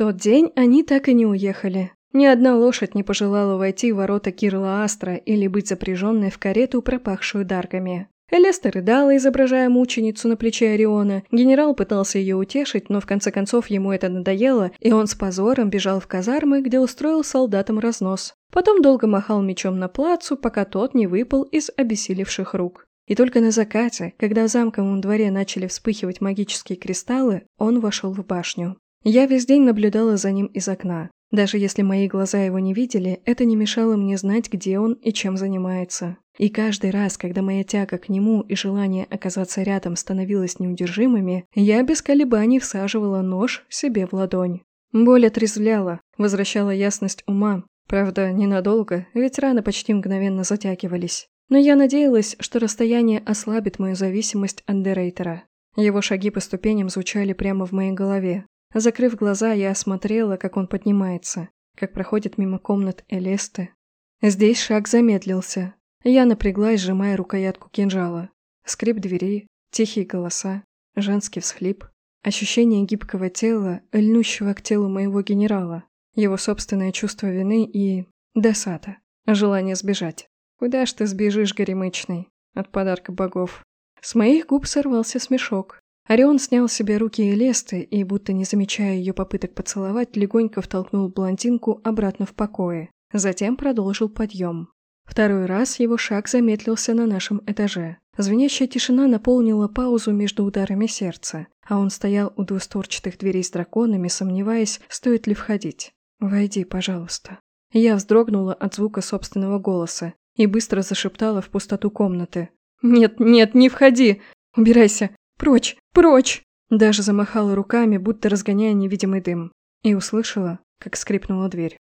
тот день они так и не уехали. Ни одна лошадь не пожелала войти в ворота Кирла Астра или быть запряженной в карету, пропахшую дарками. Элеста рыдала, изображая мученицу на плече Ориона. Генерал пытался ее утешить, но в конце концов ему это надоело, и он с позором бежал в казармы, где устроил солдатам разнос. Потом долго махал мечом на плацу, пока тот не выпал из обессилевших рук. И только на закате, когда в замковом дворе начали вспыхивать магические кристаллы, он вошел в башню. Я весь день наблюдала за ним из окна. Даже если мои глаза его не видели, это не мешало мне знать, где он и чем занимается. И каждый раз, когда моя тяга к нему и желание оказаться рядом становилось неудержимыми, я без колебаний всаживала нож себе в ладонь. Боль отрезвляла, возвращала ясность ума. Правда, ненадолго, ведь раны почти мгновенно затягивались. Но я надеялась, что расстояние ослабит мою зависимость от Дерейтера. Его шаги по ступеням звучали прямо в моей голове. Закрыв глаза, я осмотрела, как он поднимается, как проходит мимо комнат Элесты. Здесь шаг замедлился. Я напряглась, сжимая рукоятку кинжала. Скрип двери, тихие голоса, женский всхлип, ощущение гибкого тела, льнущего к телу моего генерала, его собственное чувство вины и... досада, желание сбежать. Куда ж ты сбежишь, горемычный, от подарка богов? С моих губ сорвался смешок. Орион снял с себя руки Элесты и, будто не замечая ее попыток поцеловать, легонько втолкнул блондинку обратно в покое. Затем продолжил подъем. Второй раз его шаг замедлился на нашем этаже. Звенящая тишина наполнила паузу между ударами сердца, а он стоял у двустворчатых дверей с драконами, сомневаясь, стоит ли входить. «Войди, пожалуйста». Я вздрогнула от звука собственного голоса и быстро зашептала в пустоту комнаты. «Нет, нет, не входи! Убирайся! Прочь! Прочь!» Даже замахала руками, будто разгоняя невидимый дым. И услышала, как скрипнула дверь.